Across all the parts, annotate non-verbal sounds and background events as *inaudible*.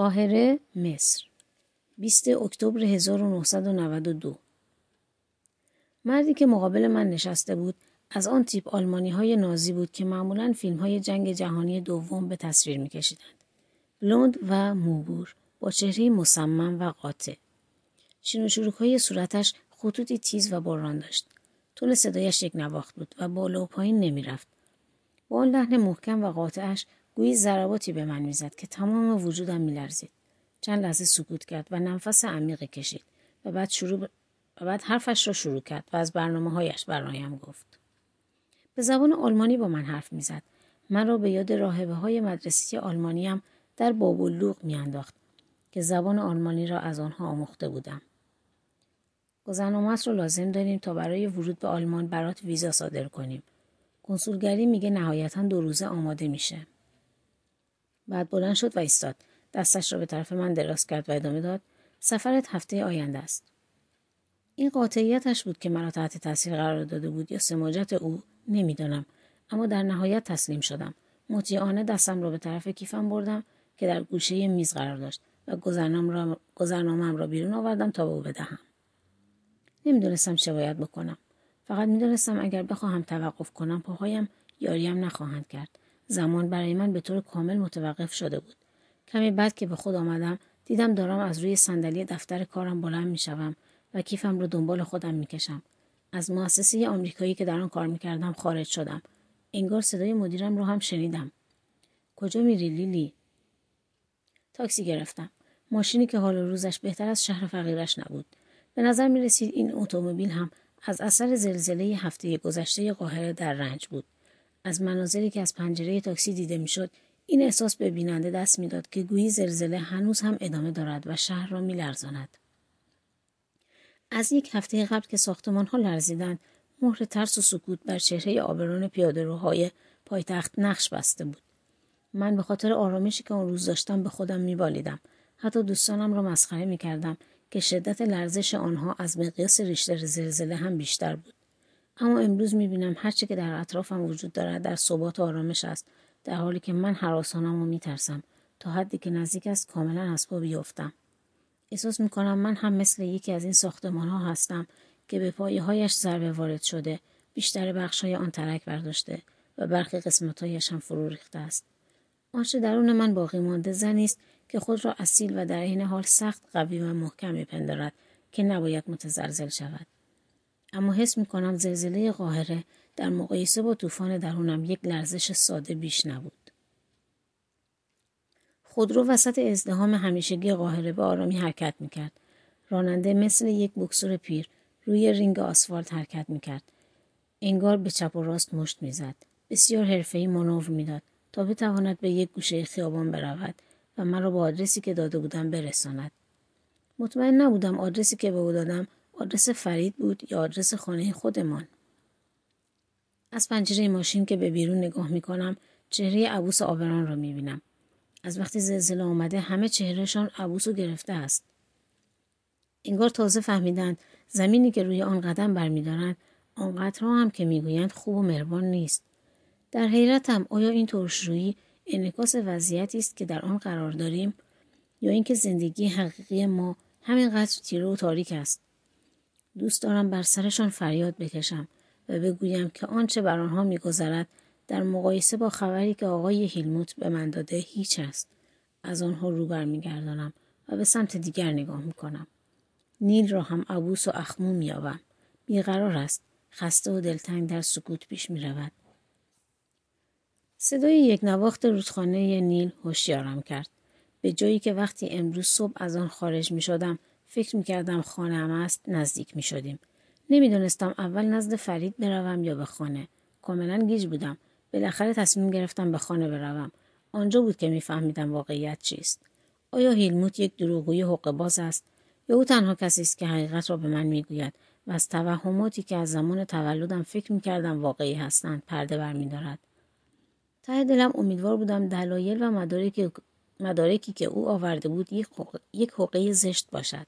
قاهره مصر 20 اکتبر 1992 مردی که مقابل من نشسته بود از آن تیپ آلمانی های نازی بود که معمولا فیلم های جنگ جهانی دوم به تصویر می کشیدند. بلوند و موبور با چهره مصمم و قاطع. چین و های صورتش خطوطی تیز و بران داشت. تون صدایش یک نواخت بود و بالا و پایین نمی رفت. با آن لحن محکم و قاطعش گویی ضرباتی به من می‌زد که تمام وجودم میلرزید. چند لحظه سکوت کرد و نفس عمیقی کشید و بعد شروع و بعد حرفش را شروع کرد و از برنامه هایش برایم گفت. به زبان آلمانی با من حرف می‌زد. من را به یاد راهبه های مدرسه آلمانیم در بابولوق میانداخت که زبان آلمانی را از آنها آموخته بودم. گذرنامت را لازم داریم تا برای ورود به آلمان برات ویزا صادر کنیم. کنسولگری میگه نهایتا دو روزه آماده میشه. بعد بلند شد و ایستاد. دستش را به طرف من دراز کرد و ادامه داد سفرت هفته آینده است. این قاطعیتش بود که مرا تحت تاثیر قرار داده بود یا سماجت او نمی‌دانم اما در نهایت تسلیم شدم. مطیعانه دستم را به طرف کیفم بردم که در گوشه میز قرار داشت و گذرنامه را, را بیرون آوردم تا به او بدهم. نمی‌دونستم چه باید بکنم. فقط می‌دانستم اگر بخواهم توقف کنم پاهایم یاریم نخواهند کرد. زمان برای من به طور کامل متوقف شده بود. کمی بعد که به خود آمدم دیدم دارم از روی صندلی دفتر کارم بلند می‌شوم و کیفم رو دنبال خودم می‌کشم. از مؤسسه آمریکایی که در آن کار می‌کردم خارج شدم. انگار صدای مدیرم رو هم شنیدم. کجا میری لیلی؟ تاکسی گرفتم. ماشینی که حال روزش بهتر از شهر فقیرش نبود. به نظر می رسید این اتومبیل هم از اثر زلزله هفته گذشته قاهره در رنج بود. از مناظری که از پنجره تاکسی دیده می‌شد این احساس به بیننده دست می‌داد که گویی زلزله هنوز هم ادامه دارد و شهر را میلرزاند. از یک هفته قبل که ساختمان ها لرزیدند مهر ترس و سکوت بر چهره آبرون پیادهروهای پایتخت نقش بسته بود. من به خاطر آرامشی که آن روز داشتم به خودم میبالیدم. حتی دوستانم را مسخره می‌کردم که شدت لرزش آنها از مقیاس ریشتر زلزله هم بیشتر بود. اما امروز می‌بینم هرچه که در اطرافم وجود دارد در ثبات و آرامش است. در حالی که من حراسانم و میترسم تا حدی که نزدیک است کاملا از پا بیفتم احساس می‌کنم من هم مثل یکی از این ساختمان ها هستم که به پایه هایش ضربه وارد شده بیشتر بخش های آن ترک برداشته و برخی قسمت هایش هم فرو ریخته است. آنچه درون من باقی مانده زنی است که خود را اصیل و در این حال سخت قوی و محکم میپندارد که نباید متزلزل شود. اما حس می کنم زلزله قاهره در مقایسه با طوفان درونم یک لرزش ساده بیش نبود. خودرو وسط ازدهام همیشگی قاهره به آرامی حرکت می کرد. راننده مثل یک بکسور پیر روی رینگ آسفالت حرکت می کرد. انگار به چپ و راست مشت می‌زد. بسیار حرفه‌ای مانور می‌داد تا بتواند به یک گوشه خیابان برود و مرا به آدرسی که داده بودم برساند. مطمئن نبودم آدرسی که به او دادم آدرس فرید بود یا آدرس خانه خودمان از پنجره ماشین که به بیرون نگاه می کنم چهره عبوس آبران را می بینم. از وقتی زلزله آمده همه چهرهشان عبوس و گرفته است. انگار تازه فهمیدند زمینی که روی آن قدم برمیدارند آنقدرها هم که می‌گویند خوب و مهربان نیست. در حیرتم آیا این ترشرویی انعکاس وضعیتی است که در آن قرار داریم یا اینکه زندگی حقیقی ما همینقدر تیره و تاریک است دوست دارم بر سرشان فریاد بکشم و بگویم که آنچه بر آنها میگذرد در مقایسه با خبری که آقای هیلموت به من داده هیچ است. از آنها رو برمیگردانم و به سمت دیگر نگاه می‌کنم. نیل را هم عبوس و اخمو مییابم. بیقرار است. خسته و دلتنگ در سکوت پیش می‌رود. صدای یک نواخت رودخانه نیل هوشیارم کرد. به جایی که وقتی امروز صبح از آن خارج می شدم فکر می کردم خانه هم است نزدیک می شدیم. نمی‌دانستم اول نزد فرید بروم یا به خانه. کاملا گیج بودم. بالاخره تصمیم گرفتم به خانه بروم. آنجا بود که میفهمیدم واقعیت چیست. آیا هیلموت یک دروغگوی حق باز است یا او تنها کسی است که حقیقت را به من می‌گوید و از توهماتی که از زمان تولدم فکر می‌کردم واقعی هستند پرده برمیدارد ته دلم امیدوار بودم دلایل و مدارکی که او آورده بود یک حقه زشت باشد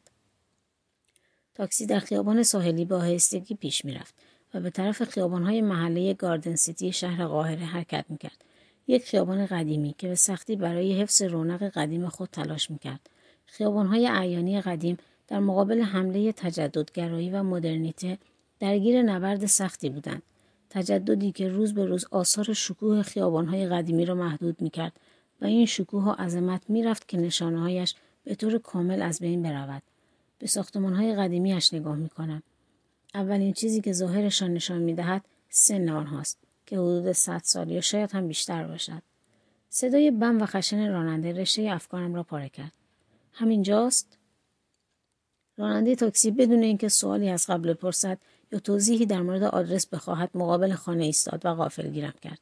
تاکسی در خیابان ساحلی با آهستگی پیش می‌رفت و به طرف خیابانهای محله گاردن سیتی شهر قاهره حرکت می‌کرد. یک خیابان قدیمی که به سختی برای حفظ رونق قدیم خود تلاش می‌کرد. خیابانهای اعیانی قدیم در مقابل حمله تجددگرایی و مدرنیته درگیر نبرد سختی بودند. تجددی که روز به روز آثار شکوه خیابانهای قدیمی را محدود می‌کرد و این شکوه و عظمت می‌رفت که نشانههایش به طور کامل از بین برود. به ساختمانهای قدیمیش نگاه می‌کنم. اولین چیزی که ظاهرشان نشان می‌دهد سن آنهاست که حدود صد سال یا شاید هم بیشتر باشد. صدای بم و خشن راننده رشته افکارم را پاره کرد. همینجاست راننده تاکسی بدون اینکه سوالی از قبل پرسد یا توضیحی در مورد آدرس بخواهد مقابل خانه ایستاد و غافل گیرم کرد.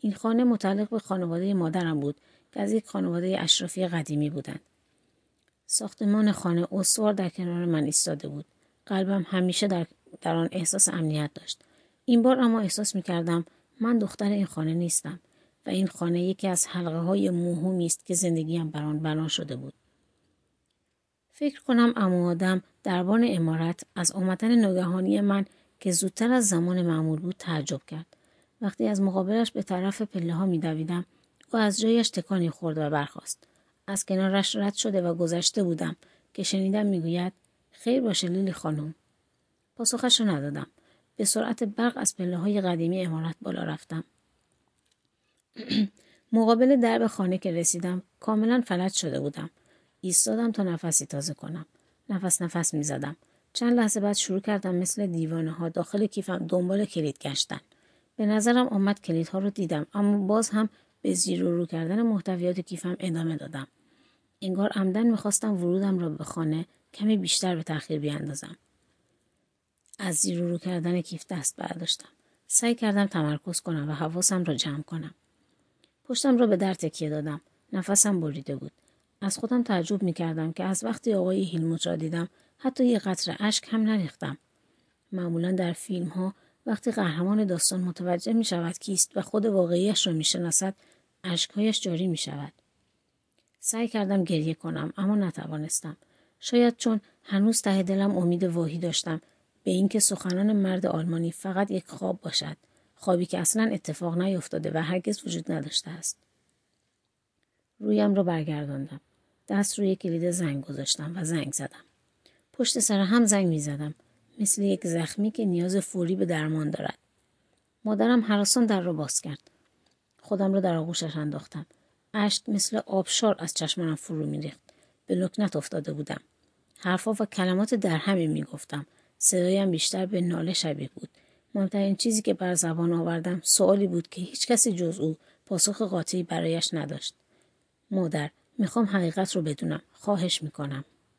این خانه متعلق به خانواده مادرم بود که از یک خانواده اشرافی قدیمی بودند. ساختمان خانه استوار در کنار من ایستاده بود. قلبم همیشه در, در آن احساس امنیت داشت. این بار اما احساس می کردم من دختر این خانه نیستم و این خانه یکی از حلقه های موهومی است که زندگیم بر آن بنا شده بود. فکر کنم امو آدم دربان امارت از آمدن ناگهانی من که زودتر از زمان معمول بود تعجب کرد. وقتی از مقابلش به طرف پله ها می دویدم و از جایش تکانی خورد و برخاست. از کنارش رد شده و گذشته بودم که شنیدم می‌گوید خیر باشه لیلی خانم. پاسخش را ندادم. به سرعت برق از پله های قدیمی امارت بالا رفتم. *clears throat* مقابل درب خانه که رسیدم کاملا فلج شده بودم. ایستادم تا نفسی تازه کنم. نفس نفس می زدم. چند لحظه بعد شروع کردم مثل دیوانه ها داخل کیفم دنبال کلید گشتن. به نظرم آمد کلیدها رو دیدم اما باز هم به زیر و رو کردن محتویات کیفم ادامه دادم. انگار عمدن می‌خواستم ورودم را به خانه کمی بیشتر به تاخیر بیاندازم. از زیر رو کردن کیف دست برداشتم. سعی کردم تمرکز کنم و حواسم را جمع کنم. پشتم را به در تکیه دادم. نفسم بریده بود. از خودم تعجب می کردم که از وقتی آقای هیلموت را دیدم حتی یه قطر اشک هم نریختم. معمولا در فیلم ها وقتی قهرمان داستان متوجه می شود کیست و خود واقعیش را می شناسد اشکهایش جاری می شود. سعی کردم گریه کنم اما نتوانستم. شاید چون هنوز ته دلم امید واهی داشتم. به اینکه سخنان مرد آلمانی فقط یک خواب باشد. خوابی که اصلا اتفاق نیفتاده و هرگز وجود نداشته است. رویم را برگرداندم. دست روی کلید زنگ گذاشتم و زنگ زدم. پشت سر هم زنگ می زدم مثل یک زخمی که نیاز فوری به درمان دارد. مادرم حراسان در را باز کرد. خودم را در آغوشش انداختم. اشک مثل آبشار از چشمانم فرو میریخت. به لکنت افتاده بودم. حرفها و کلمات در همی می‌گفتم. صدایم بیشتر به ناله شبیه بود. مهمترین چیزی که بر زبان آوردم سوالی بود که هیچ کسی جز او پاسخ قاطعی برایش نداشت. مادر می‌خوام حقیقت رو بدونم. خواهش می‌کنم.